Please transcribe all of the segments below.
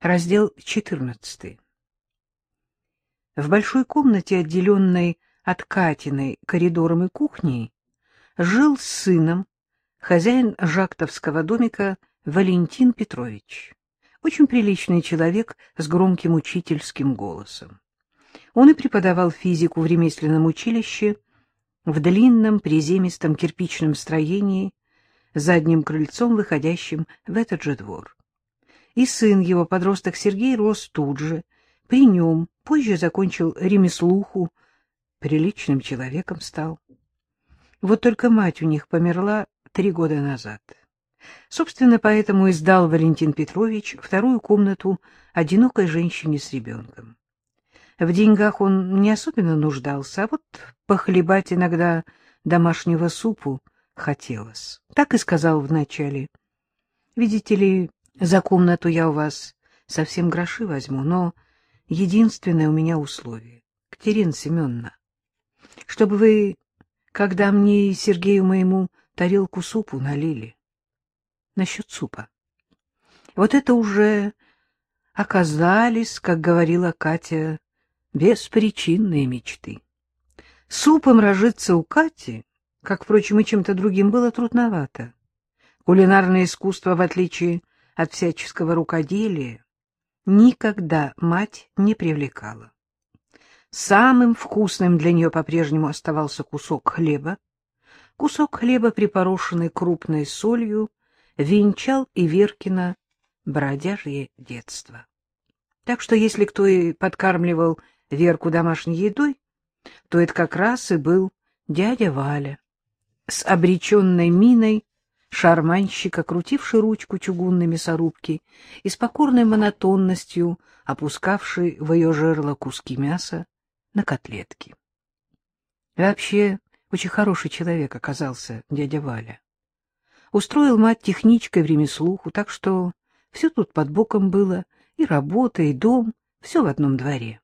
Раздел 14. В большой комнате, отделенной от Катиной коридором и кухней, жил с сыном хозяин жактовского домика Валентин Петрович. Очень приличный человек с громким учительским голосом. Он и преподавал физику в ремесленном училище в длинном приземистом кирпичном строении, задним крыльцом, выходящим в этот же двор. И сын его, подросток Сергей, рос тут же, при нем, позже закончил ремеслуху, приличным человеком стал. Вот только мать у них померла три года назад. Собственно, поэтому и сдал Валентин Петрович вторую комнату одинокой женщине с ребенком. В деньгах он не особенно нуждался, а вот похлебать иногда домашнего супу хотелось. Так и сказал вначале. Видите ли, за комнату я у вас совсем гроши возьму, но единственное у меня условие, Катерина Семеновна, чтобы вы, когда мне и Сергею моему тарелку супу налили. Насчет супа. Вот это уже оказались, как говорила Катя, беспричинные мечты. Супом разжиться у Кати, как, впрочем, и чем-то другим, было трудновато. Кулинарное искусство, в отличие от всяческого рукоделия, никогда мать не привлекала. Самым вкусным для нее по-прежнему оставался кусок хлеба. Кусок хлеба, припорошенный крупной солью, венчал и Веркина бродяжье детство. Так что если кто и подкармливал Верку домашней едой, то это как раз и был дядя Валя, с обреченной миной шарманщика, крутивший ручку чугунной мясорубки и с покорной монотонностью опускавший в ее жерло куски мяса на котлетки. Вообще, очень хороший человек оказался дядя Валя. Устроил мать техничкой в ремеслуху, так что все тут под боком было, и работа, и дом, все в одном дворе.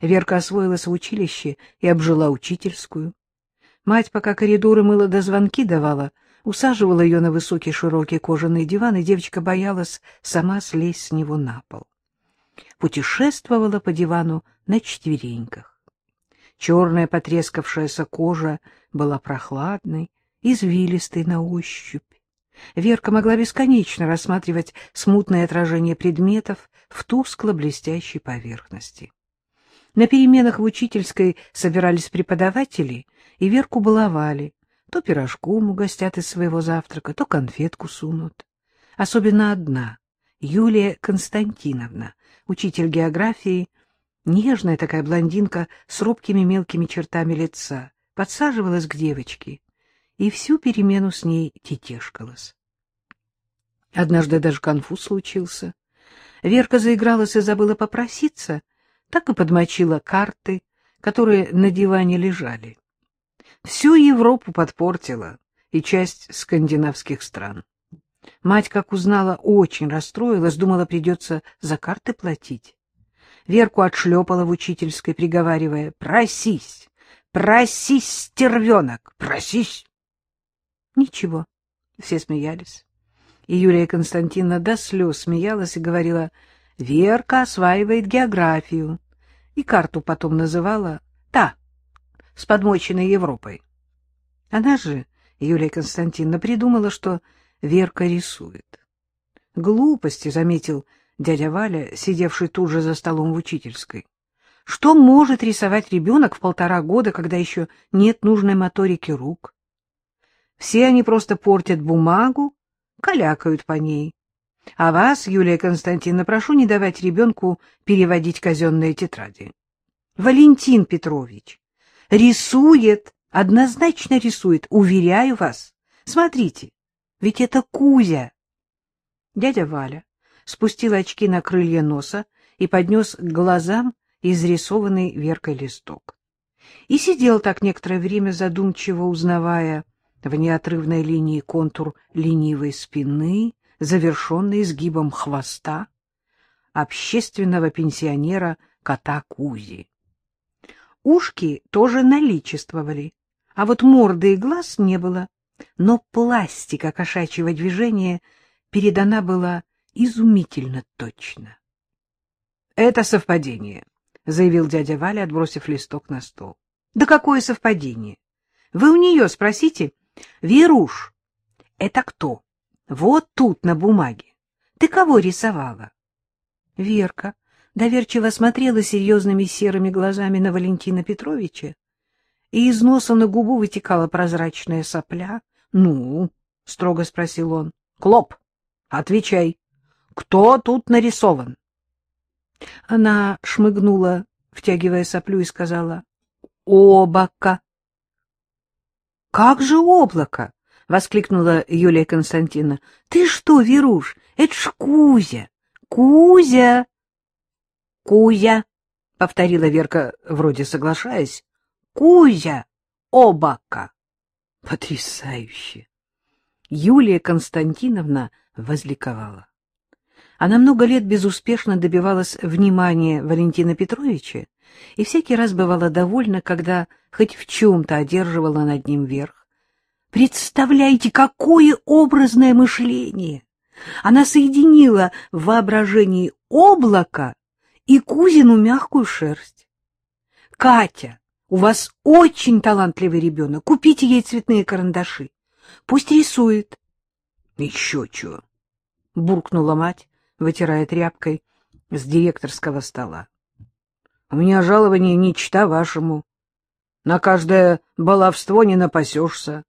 Верка освоилась в училище и обжила учительскую. Мать, пока коридоры мыла до звонки давала, усаживала ее на высокий широкий кожаный диван, и девочка боялась сама слезть с него на пол. Путешествовала по дивану на четвереньках. Черная потрескавшаяся кожа была прохладной, извилистой на ощупь. Верка могла бесконечно рассматривать смутное отражение предметов в тускло-блестящей поверхности. На переменах в учительской собирались преподаватели, и Верку баловали. То пирожком угостят из своего завтрака, то конфетку сунут. Особенно одна, Юлия Константиновна, учитель географии, нежная такая блондинка с робкими мелкими чертами лица, подсаживалась к девочке и всю перемену с ней тетешкалась. Однажды даже конфуз случился. Верка заигралась и забыла попроситься, так и подмочила карты, которые на диване лежали. Всю Европу подпортила и часть скандинавских стран. Мать, как узнала, очень расстроилась, думала, придется за карты платить. Верку отшлепала в учительской, приговаривая «Просись! Просись, стервенок! Просись!» Ничего, все смеялись. И Юлия Константиновна до слез смеялась и говорила «Верка осваивает географию». И карту потом называла «Та, с подмоченной Европой». Она же, Юлия Константиновна, придумала, что Верка рисует. Глупости, заметил дядя Валя, сидевший тут же за столом в учительской. Что может рисовать ребенок в полтора года, когда еще нет нужной моторики рук? Все они просто портят бумагу, калякают по ней. А вас, Юлия Константиновна, прошу не давать ребенку переводить казенные тетради. Валентин Петрович рисует, однозначно рисует, уверяю вас. Смотрите, ведь это Кузя. Дядя Валя спустил очки на крылья носа и поднес к глазам изрисованный Веркой листок. И сидел так некоторое время, задумчиво узнавая в неотрывной линии контур ленивой спины, завершенный изгибом хвоста общественного пенсионера кота Кузи. Ушки тоже наличествовали, а вот морды и глаз не было но пластика кошачьего движения передана была изумительно точно. Это совпадение, — заявил дядя Валя, отбросив листок на стол. — Да какое совпадение? Вы у нее спросите. Веруш, это кто? Вот тут, на бумаге. Ты кого рисовала? Верка доверчиво смотрела серьезными серыми глазами на Валентина Петровича, и из носа на губу вытекала прозрачная сопля. — Ну? — строго спросил он. — Клоп, отвечай. Кто тут нарисован? Она шмыгнула, втягивая соплю, и сказала — Облако. — Как же облако? — воскликнула Юлия Константиновна. — Ты что, Веруш, это ж Кузя! Кузя! — Кузя! — повторила Верка, вроде соглашаясь. — Кузя! Облако! Потрясающе! Юлия Константиновна возликовала. Она много лет безуспешно добивалась внимания Валентина Петровича и всякий раз бывала довольна, когда хоть в чем-то одерживала над ним верх. Представляете, какое образное мышление! Она соединила в воображении облако и Кузину мягкую шерсть. «Катя, у вас очень талантливый ребенок, купите ей цветные карандаши, пусть рисует». «Еще чего!» — буркнула мать вытирая тряпкой с директорского стола. — У меня жалование не чита вашему. На каждое баловство не напасешься.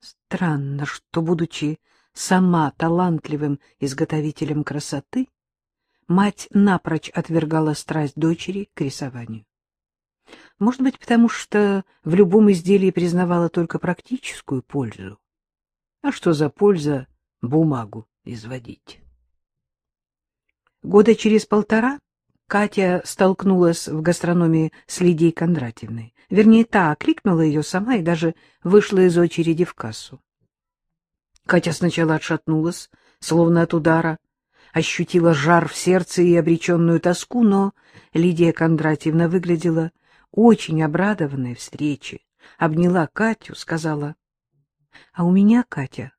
Странно, что, будучи сама талантливым изготовителем красоты, мать напрочь отвергала страсть дочери к рисованию. Может быть, потому что в любом изделии признавала только практическую пользу. А что за польза бумагу изводить? Года через полтора Катя столкнулась в гастрономии с Лидией Кондратьевной. Вернее, та окликнула ее сама и даже вышла из очереди в кассу. Катя сначала отшатнулась, словно от удара, ощутила жар в сердце и обреченную тоску, но Лидия Кондратьевна выглядела очень обрадованной встрече, обняла Катю, сказала, — А у меня, Катя,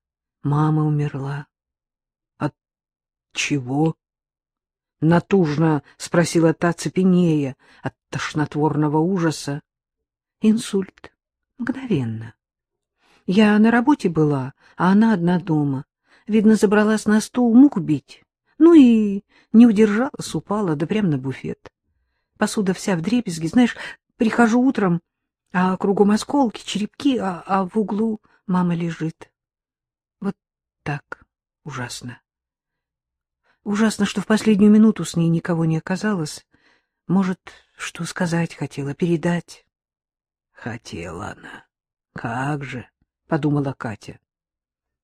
мама умерла. — От чего? — натужно спросила та цепенея от тошнотворного ужаса. — Инсульт. Мгновенно. Я на работе была, а она одна дома. Видно, забралась на стул мук бить. Ну и не удержалась, упала, да прямо на буфет. Посуда вся в дребезги. Знаешь, прихожу утром, а кругом осколки, черепки, а, а в углу мама лежит. Вот так ужасно. Ужасно, что в последнюю минуту с ней никого не оказалось. Может, что сказать хотела, передать? Хотела она. Как же, — подумала Катя.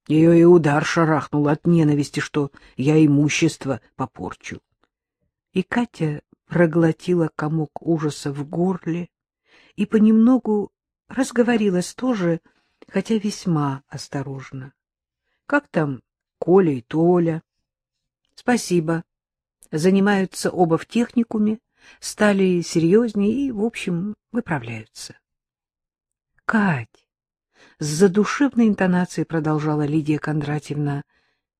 Ее и удар шарахнул от ненависти, что я имущество попорчу. И Катя проглотила комок ужаса в горле и понемногу разговорилась тоже, хотя весьма осторожно. Как там Коля и Толя? Спасибо. Занимаются оба в техникуме, стали серьезнее и, в общем, выправляются. Кать, с задушевной интонацией продолжала Лидия Кондратьевна,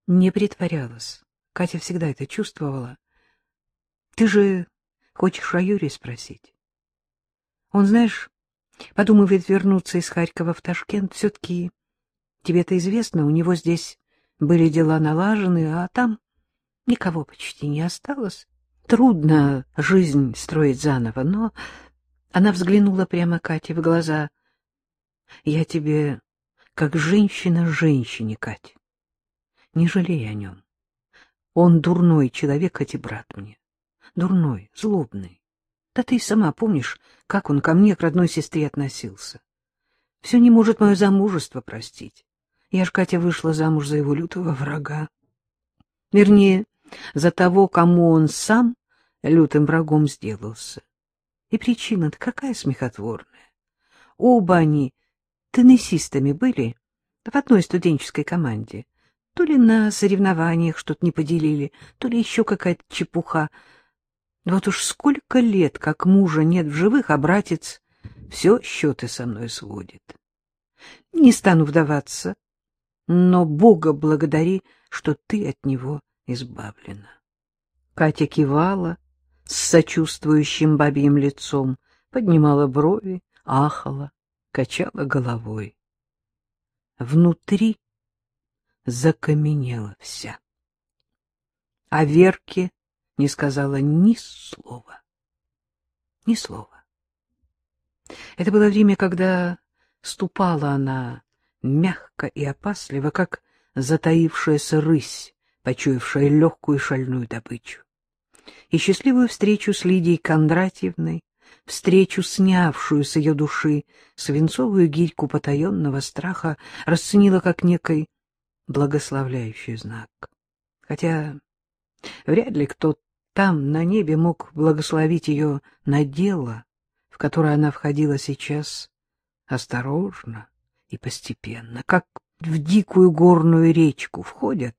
не притворялась. Катя всегда это чувствовала. Ты же хочешь о Юрии спросить? Он, знаешь, подумывает вернуться из Харькова в Ташкент. Все-таки тебе-то известно, у него здесь были дела налажены, а там Никого почти не осталось. Трудно жизнь строить заново, но она взглянула прямо Кате в глаза. — Я тебе как женщина женщине, Кать. Не жалей о нем. Он дурной человек, хоть и брат мне. Дурной, злобный. Да ты и сама помнишь, как он ко мне, к родной сестре, относился. Все не может мое замужество простить. Я ж, Катя, вышла замуж за его лютого врага. Вернее, за того, кому он сам лютым врагом сделался. И причина-то какая смехотворная. Оба они теннисистами были в одной студенческой команде. То ли на соревнованиях что-то не поделили, то ли еще какая-то чепуха. Вот уж сколько лет, как мужа нет в живых, а братец все счеты со мной сводит. Не стану вдаваться, но Бога благодари, что ты от него избавлена. Катя кивала, с сочувствующим бабьим лицом, поднимала брови, ахала, качала головой. Внутри закаменела вся. А Верке не сказала ни слова. Ни слова. Это было время, когда ступала она мягко и опасливо, как затаившаяся рысь, почуявшая легкую шальную добычу. И счастливую встречу с Лидией Кондратьевной, встречу, снявшую с ее души свинцовую гирьку потаенного страха, расценила как некий благословляющий знак. Хотя вряд ли кто там, на небе, мог благословить ее на дело, в которое она входила сейчас осторожно и постепенно, как в дикую горную речку входят,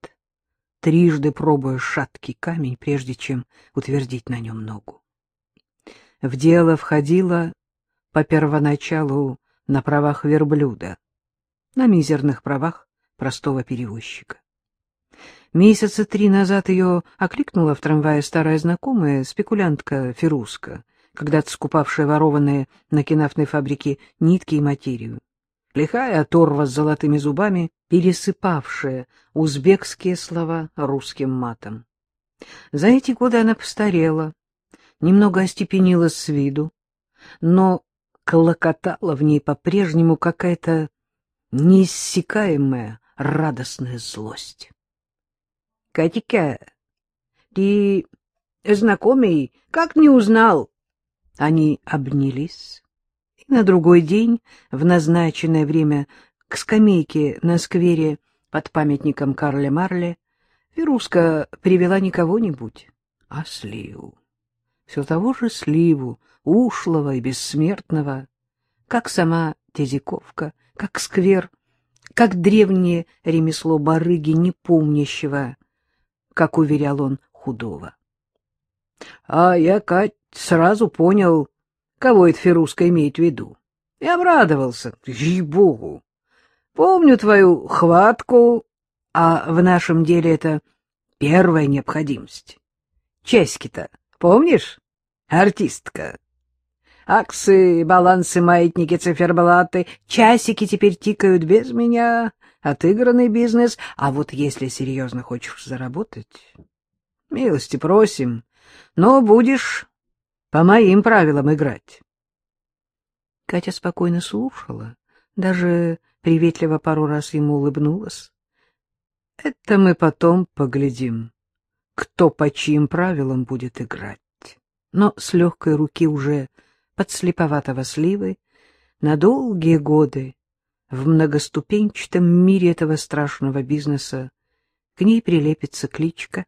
трижды пробуя шаткий камень, прежде чем утвердить на нем ногу. В дело входила по первоначалу на правах верблюда, на мизерных правах простого перевозчика. Месяца три назад ее окликнула в трамвае старая знакомая, спекулянтка Феруска, когда-то скупавшая ворованные на кинафной фабрике нитки и материю лихая оторва с золотыми зубами, пересыпавшая узбекские слова русским матом. За эти годы она постарела, немного остепенилась с виду, но клокотала в ней по-прежнему какая-то неиссякаемая радостная злость. — Катика, ты знакомый, как не узнал? Они обнялись на другой день, в назначенное время, к скамейке на сквере под памятником Карле Марле, Веруска привела не кого-нибудь, а Сливу. Все того же Сливу, ушлого и бессмертного, как сама Тезиковка, как сквер, как древнее ремесло барыги, не помнящего, как уверял он, худого. — А я, Кать, сразу понял, кого это Феруска имеет в виду. И обрадовался, ей-богу. Помню твою хватку, а в нашем деле это первая необходимость. Часики-то, помнишь? Артистка. Аксы, балансы, маятники, циферблаты, часики теперь тикают без меня, отыгранный бизнес. А вот если серьезно хочешь заработать, милости просим, но будешь по моим правилам играть. Катя спокойно слушала, даже приветливо пару раз ему улыбнулась. Это мы потом поглядим, кто по чьим правилам будет играть. Но с легкой руки уже подслеповатого сливы на долгие годы в многоступенчатом мире этого страшного бизнеса к ней прилепится кличка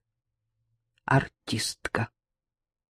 «Артистка».